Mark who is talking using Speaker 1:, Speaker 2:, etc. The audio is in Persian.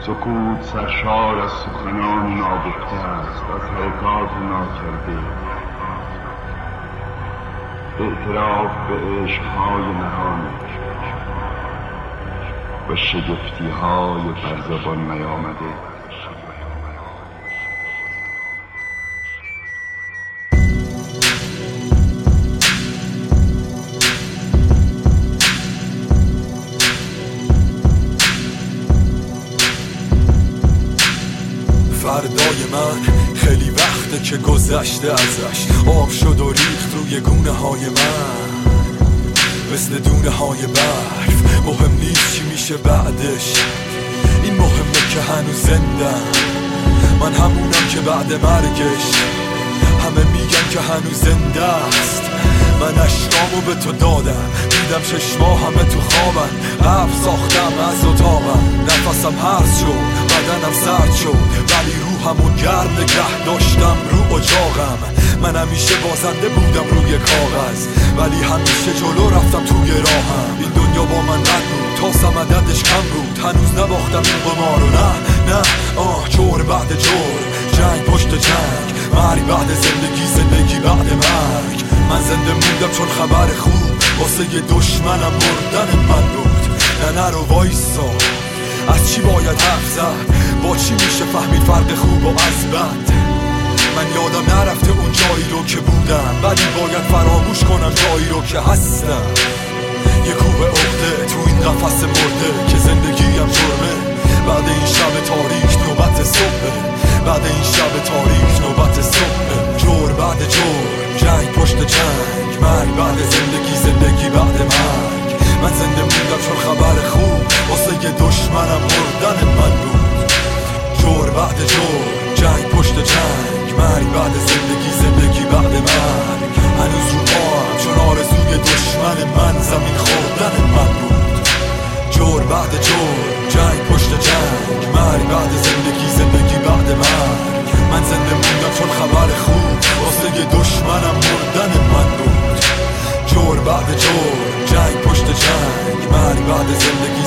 Speaker 1: سکوت سرشار از سخنان نابخته است از حرکات ناکرده اعتراف به عشقهای نهان و شگفتی های بر زبان نیامده.
Speaker 2: فردای من. خیلی وقته که گذشته ازش. آب شد و ریخت روی گونه های من. مثل دونه های برف. مهم نیست چی میشه بعدش. این مهمه که هنوز زنده من همونم که بعد مرگش. همه میگن که هنوز زنده است. من اشکامو به تو دادم. دیدم چشما همه تو خوابن. قبل ساختم از اتاقم. نفسم هرز شد. بدنم سرد شد ولی روحمو گرم نگه داشتم رو اجاقم. من همیشه بازنده بودم روی کاغذ ولی همیشه جلو رفتم توی راهم. این دنیا با من بد بود تا سمددش کم بود. هنوز نباختم این قمارو نه نه. آه جور بعد جور. جنگ پشت جنگ مرگ بعد زندگی زندگی بعد مرگ. من زنده موندم چون خبر خوب واسه دشمنم مردن من بود. نه نرو وایسا. از چی باید حرف زد؟ با چی میشه فهمید فرق خوب و از بد؟ من یادم نرفته اون جایی رو که بودم ولی باید فراموش کنم جایی رو که هستم. یه کوه عقده تو این قفس مرده که زندگیم جرمه. بعد این شب تاریک نوبت صبح بعد این شب تاریک نوبت صبح جور بعد جور جنگ پشت جنگ. مرگ بعد زندگی زندگی بعد مرگ. من زنده موندم چون خبر من زمین خوردن من بود. جور بعد جور جنگ پشت جنگ. مرگ بعد زندگی زندگی بعد من من زنده موندم چون خبر خوب. واسه دشمنم مردن من بود. جور بعد جور جنگ پشت جنگ. مرگ بعد زندگی